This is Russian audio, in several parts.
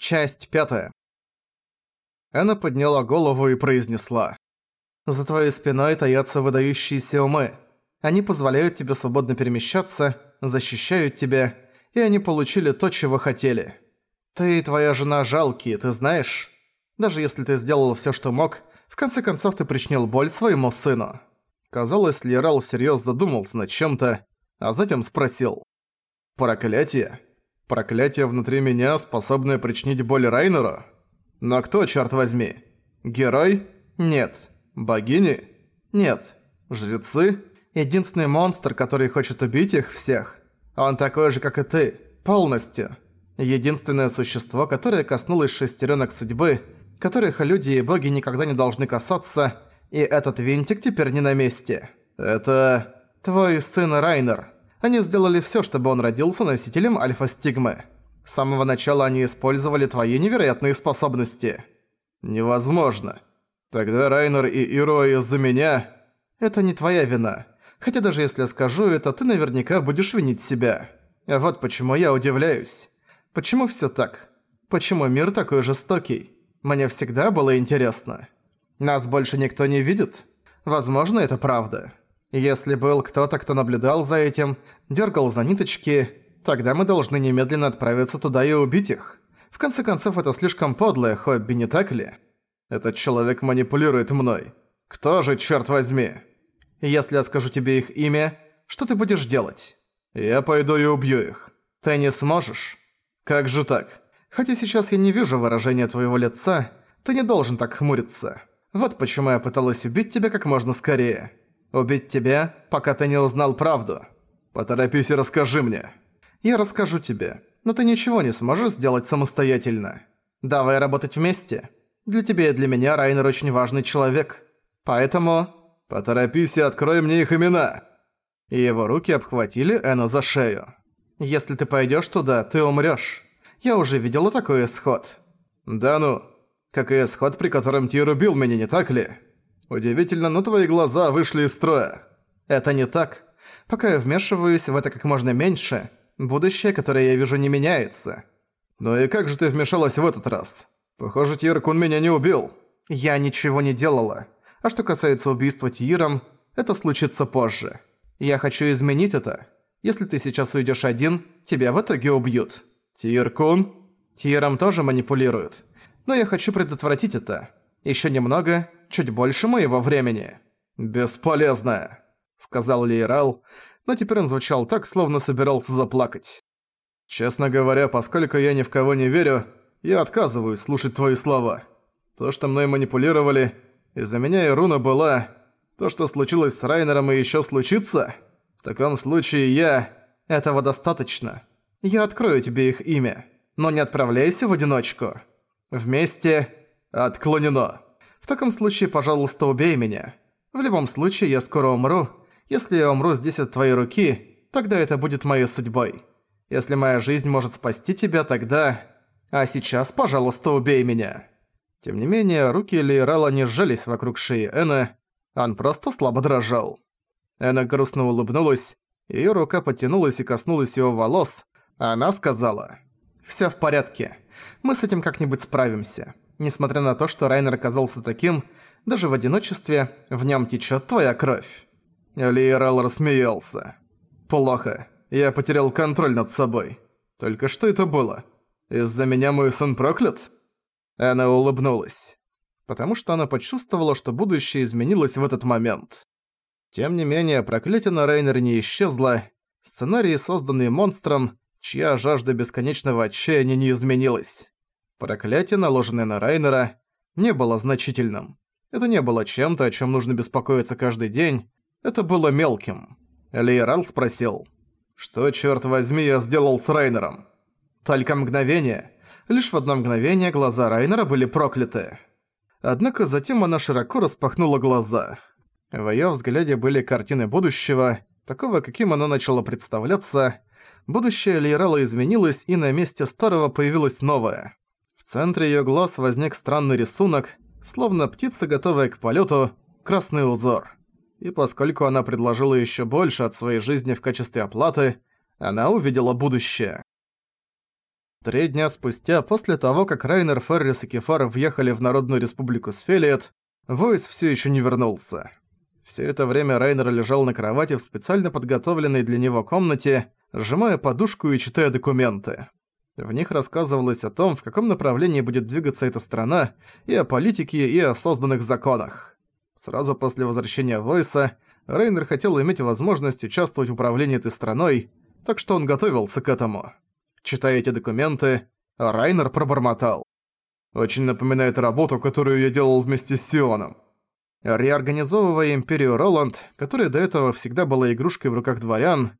Часть пятая. Она подняла голову и произнесла. «За твоей спиной таятся выдающиеся умы. Они позволяют тебе свободно перемещаться, защищают тебя, и они получили то, чего хотели. Ты и твоя жена жалкие, ты знаешь? Даже если ты сделал всё, что мог, в конце концов ты причинил боль своему сыну». Казалось, Лерал всерьёз задумался над чем-то, а затем спросил. «Проклятие?» Проклятие внутри меня, способное причинить боль Райнеру? Но кто, черт возьми? Герой? Нет. Богини? Нет. Жрецы? Единственный монстр, который хочет убить их всех. Он такой же, как и ты. Полностью. Единственное существо, которое коснулось шестеренок судьбы, которых люди и боги никогда не должны касаться, и этот винтик теперь не на месте. Это... твой сын Райнер. Они сделали всё, чтобы он родился носителем альфа-стигмы. С самого начала они использовали твои невероятные способности. Невозможно. Тогда Райнер и Иро из-за меня... Это не твоя вина. Хотя даже если я скажу это, ты наверняка будешь винить себя. А вот почему я удивляюсь. Почему всё так? Почему мир такой жестокий? Мне всегда было интересно. Нас больше никто не видит? Возможно, это правда. Если был кто-то, кто наблюдал за этим, дергал за ниточки, тогда мы должны немедленно отправиться туда и убить их. В конце концов, это слишком подлое хобби, не так ли? Этот человек манипулирует мной. Кто же, черт возьми? Если я скажу тебе их имя, что ты будешь делать? Я пойду и убью их. Ты не сможешь? Как же так? Хотя сейчас я не вижу выражения твоего лица, ты не должен так хмуриться. Вот почему я пыталась убить тебя как можно скорее. Убить тебя, пока ты не узнал правду. Поторопись и расскажи мне. Я расскажу тебе, но ты ничего не сможешь сделать самостоятельно. Давай работать вместе. Для тебя и для меня Райнер очень важный человек. Поэтому... Поторопись и открой мне их имена. И его руки обхватили Эну за шею. Если ты пойдешь туда, ты умрёшь. Я уже видела такой исход. Да ну, как и исход, при котором Тир убил меня, не так ли? Удивительно, но твои глаза вышли из строя. Это не так. Пока я вмешиваюсь в это как можно меньше, будущее, которое я вижу, не меняется. Ну и как же ты вмешалась в этот раз? Похоже, Тиркун меня не убил. Я ничего не делала. А что касается убийства Тиром, это случится позже. Я хочу изменить это. Если ты сейчас уйдешь один, тебя в итоге убьют. Тиркун? Тиром тоже манипулируют. Но я хочу предотвратить это. Еще немного, чуть больше моего времени». «Бесполезно», — сказал Лейрал, но теперь он звучал так, словно собирался заплакать. «Честно говоря, поскольку я ни в кого не верю, я отказываюсь слушать твои слова. То, что мной манипулировали, из-за меня и руна была... То, что случилось с Райнером и еще случится? В таком случае я... Этого достаточно. Я открою тебе их имя, но не отправляйся в одиночку. Вместе отклонено». В таком случае, пожалуйста, убей меня. В любом случае, я скоро умру. Если я умру здесь от твоей руки, тогда это будет моей судьбой. Если моя жизнь может спасти тебя, тогда... А сейчас, пожалуйста, убей меня». Тем не менее, руки Лейрала не сжались вокруг шеи Эна, он просто слабо дрожал. Эна грустно улыбнулась, её рука потянулась и коснулась его волос, она сказала «Всё в порядке, мы с этим как-нибудь справимся». Несмотря на то, что Райнер оказался таким, даже в одиночестве в нем течет твоя кровь. Лиерал рассмеялся. «Плохо. Я потерял контроль над собой. Только что это было? Из-за меня мой сын проклят?» Она улыбнулась. Потому что она почувствовала, что будущее изменилось в этот момент. Тем не менее, проклятие на Рейнере не исчезло. Сценарий, созданный монстром, чья жажда бесконечного отчаяния не изменилась. Проклятие, наложенное на Райнера, не было значительным. Это не было чем-то, о чем нужно беспокоиться каждый день. Это было мелким. Лейрал спросил, «Что, черт возьми, я сделал с Райнером?» Только мгновение. Лишь в одно мгновение глаза Райнера были прокляты. Однако затем она широко распахнула глаза. В её взгляде были картины будущего, такого, каким оно начало представляться. Будущее Лейрала изменилось, и на месте старого появилось новое центре её глаз возник странный рисунок, словно птица, готовая к полёту, красный узор. И поскольку она предложила ещё больше от своей жизни в качестве оплаты, она увидела будущее. Три дня спустя, после того, как Райнер, Феррис и Кефар въехали в Народную Республику Сфелиет, Войс все еще не вернулся. Все это время Райнер лежал на кровати в специально подготовленной для него комнате, сжимая подушку и читая документы. В них рассказывалось о том, в каком направлении будет двигаться эта страна, и о политике, и о созданных законах. Сразу после возвращения Войса, Рейнер хотел иметь возможность участвовать в управлении этой страной, так что он готовился к этому. Читая эти документы, Райнер пробормотал. «Очень напоминает работу, которую я делал вместе с Сионом». Реорганизовывая Империю Роланд, которая до этого всегда была игрушкой в руках дворян,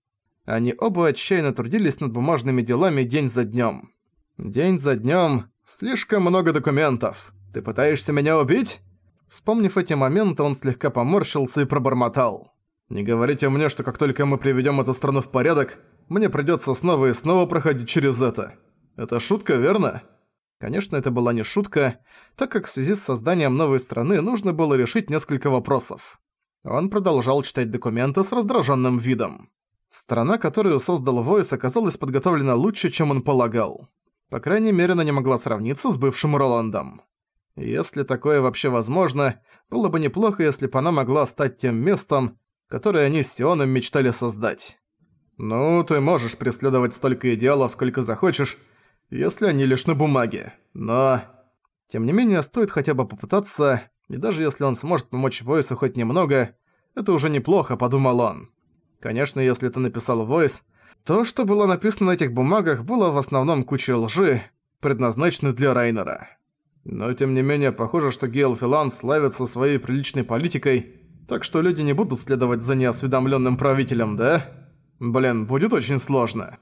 они оба отчаянно трудились над бумажными делами день за днём. День за днём. Слишком много документов. Ты пытаешься меня убить? Вспомнив эти моменты, он слегка поморщился и пробормотал. «Не говорите мне, что как только мы приведём эту страну в порядок, мне придётся снова и снова проходить через это. Это шутка, верно?» Конечно, это была не шутка, так как в связи с созданием новой страны нужно было решить несколько вопросов. Он продолжал читать документы с раздраженным видом. Страна, которую создал Войс, оказалась подготовлена лучше, чем он полагал. По крайней мере, она не могла сравниться с бывшим Роландом. Если такое вообще возможно, было бы неплохо, если бы она могла стать тем местом, которое они с Сионом мечтали создать. Ну, ты можешь преследовать столько идеалов, сколько захочешь, если они лишь на бумаге. Но... Тем не менее, стоит хотя бы попытаться, и даже если он сможет помочь Войсу хоть немного, это уже неплохо, подумал он. Конечно, если ты написал Войс, то, что было написано на этих бумагах, было в основном кучей лжи, предназначенной для Райнера. Но тем не менее, похоже, что Гейл Филан славится своей приличной политикой, так что люди не будут следовать за неосведомленным правителем, да? Блин, будет очень сложно.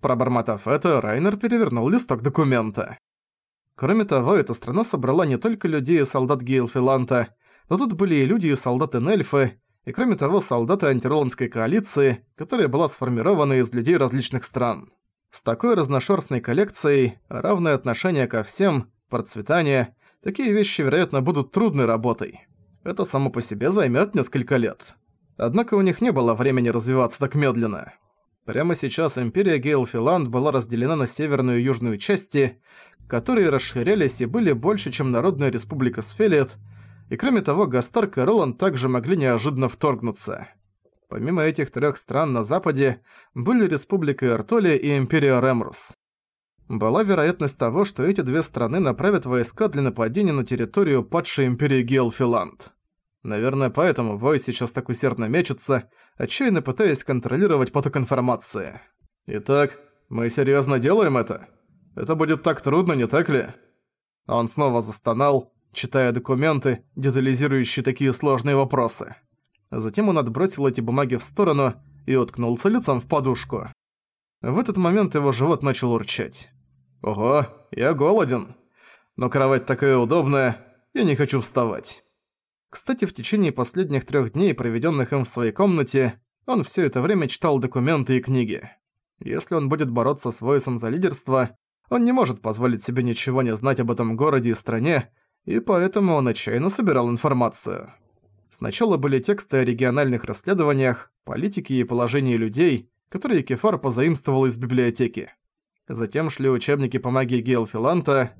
Пробормотав это, Райнер перевернул листок документа. Кроме того, эта страна собрала не только людей и солдат Гейлфиланта, но тут были и люди и солдаты-нельфы, и кроме того солдаты антироландской коалиции, которая была сформирована из людей различных стран. С такой разношерстной коллекцией, равное отношение ко всем, процветание, такие вещи, вероятно, будут трудной работой. Это само по себе займет несколько лет. Однако у них не было времени развиваться так медленно. Прямо сейчас Империя Гейлфиланд была разделена на северную и южную части, которые расширялись и были больше, чем Народная Республика Сфелет, и кроме того, Гастарк и Роланд также могли неожиданно вторгнуться. Помимо этих трех стран на западе были Республика Эртоли и Империя Ремрус. Была вероятность того, что эти две страны направят войска для нападения на территорию падшей Империи Гейлфиланд. Наверное, поэтому Вой сейчас так усердно мечется, отчаянно пытаясь контролировать поток информации. «Итак, мы серьезно делаем это? Это будет так трудно, не так ли?» Он снова застонал, читая документы, детализирующие такие сложные вопросы. Затем он отбросил эти бумаги в сторону и уткнулся лицом в подушку. В этот момент его живот начал урчать. «Ого, я голоден. Но кровать такая удобная, я не хочу вставать». Кстати, в течение последних трех дней, проведенных им в своей комнате, он все это время читал документы и книги. Если он будет бороться с Войсом за лидерство, он не может позволить себе ничего не знать об этом городе и стране, и поэтому он отчаянно собирал информацию. Сначала были тексты о региональных расследованиях, политике и положении людей, которые Кефар позаимствовал из библиотеки. Затем шли учебники по магии Гейлфиланта.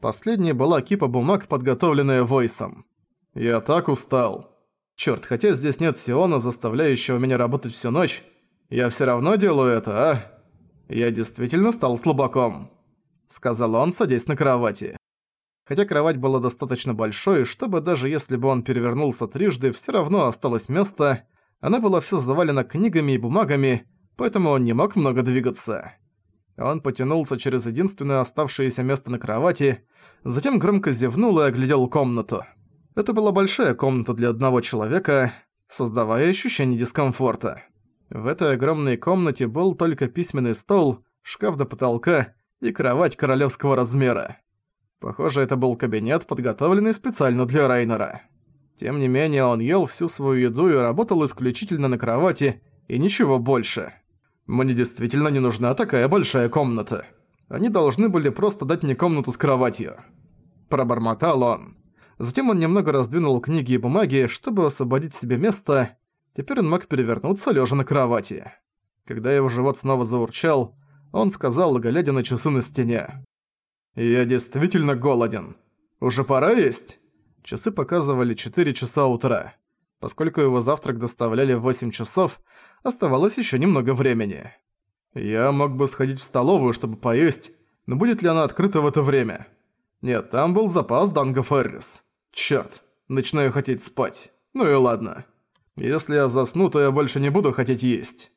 Последней была кипа бумаг, подготовленная Войсом. «Я так устал. Чёрт, хотя здесь нет Сиона, заставляющего меня работать всю ночь, я всё равно делаю это, а? Я действительно стал слабаком», — сказал он, садясь на кровати. Хотя кровать была достаточно большой, чтобы даже если бы он перевернулся трижды, всё равно осталось место, она была вся завалена книгами и бумагами, поэтому он не мог много двигаться. Он потянулся через единственное оставшееся место на кровати, затем громко зевнул и оглядел комнату. Это была большая комната для одного человека, создавая ощущение дискомфорта. В этой огромной комнате был только письменный стол, шкаф до потолка и кровать королевского размера. Похоже, это был кабинет, подготовленный специально для Райнера. Тем не менее, он ел всю свою еду и работал исключительно на кровати, и ничего больше. Мне действительно не нужна такая большая комната. Они должны были просто дать мне комнату с кроватью. Пробормотал он. Затем он немного раздвинул книги и бумаги, чтобы освободить себе место. Теперь он мог перевернуться лежа на кровати. Когда его живот снова заурчал, Он сказал, глядя на часы на стене. «Я действительно голоден. Уже пора есть?» Часы показывали 4 часа утра. Поскольку его завтрак доставляли в 8 часов, оставалось еще немного времени. Я мог бы сходить в столовую, чтобы поесть, но будет ли она открыта в это время? Нет, там был запас Данго Феррис. Чёрт, начинаю хотеть спать. Ну и ладно. Если я засну, то я больше не буду хотеть есть.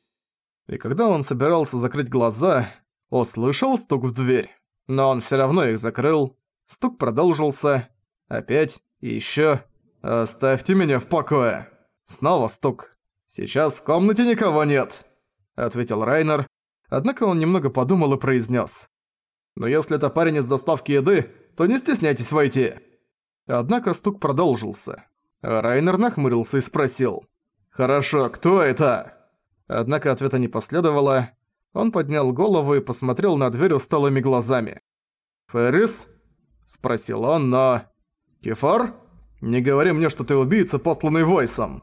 И когда он собирался закрыть глаза, услышал стук в дверь. Но он всё равно их закрыл. Стук продолжился. Опять и ещё. «Оставьте меня в покое!» Снова стук. «Сейчас в комнате никого нет», — ответил Райнер. Однако он немного подумал и произнес: «Но если это парень из доставки еды, то не стесняйтесь войти». Однако стук продолжился. Райнер нахмурился и спросил. «Хорошо, кто это?» Однако ответа не последовало. Он поднял голову и посмотрел на дверь усталыми глазами. «Феррис?» – спросил он, но... «Кефар?» «Не говори мне, что ты убийца, посланный Войсом!»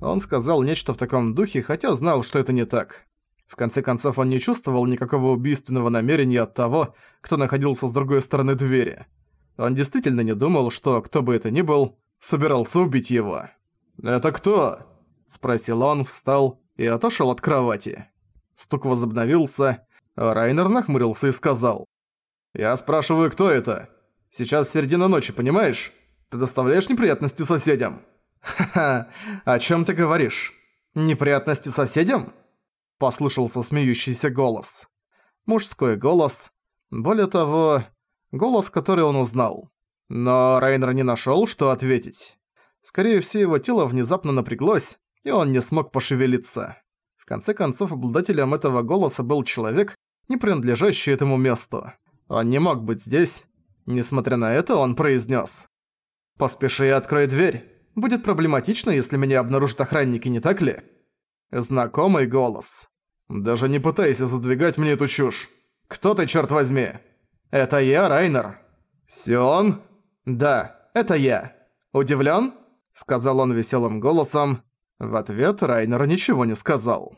Он сказал нечто в таком духе, хотя знал, что это не так. В конце концов, он не чувствовал никакого убийственного намерения от того, кто находился с другой стороны двери. Он действительно не думал, что, кто бы это ни был, собирался убить его. «Это кто?» – спросил он, встал и отошел от кровати. Стук возобновился, Райнер нахмурился и сказал. «Я спрашиваю, кто это? Сейчас середина ночи, понимаешь?» Ты доставляешь неприятности соседям? Ха-ха, о чем ты говоришь? Неприятности соседям? Послышался смеющийся голос. Мужской голос. Более того, голос, который он узнал. Но Райнер не нашел, что ответить. Скорее всего, его тело внезапно напряглось, и он не смог пошевелиться. В конце концов, обладателем этого голоса был человек, не принадлежащий этому месту. Он не мог быть здесь. Несмотря на это, он произнес: «Поспеши и открой дверь. Будет проблематично, если меня обнаружат охранники, не так ли?» Знакомый голос. «Даже не пытайся задвигать мне эту чушь. Кто ты, черт возьми?» «Это я, Райнер». «Сион?» «Да, это я. Удивлен? сказал он веселым голосом. В ответ Райнер ничего не сказал.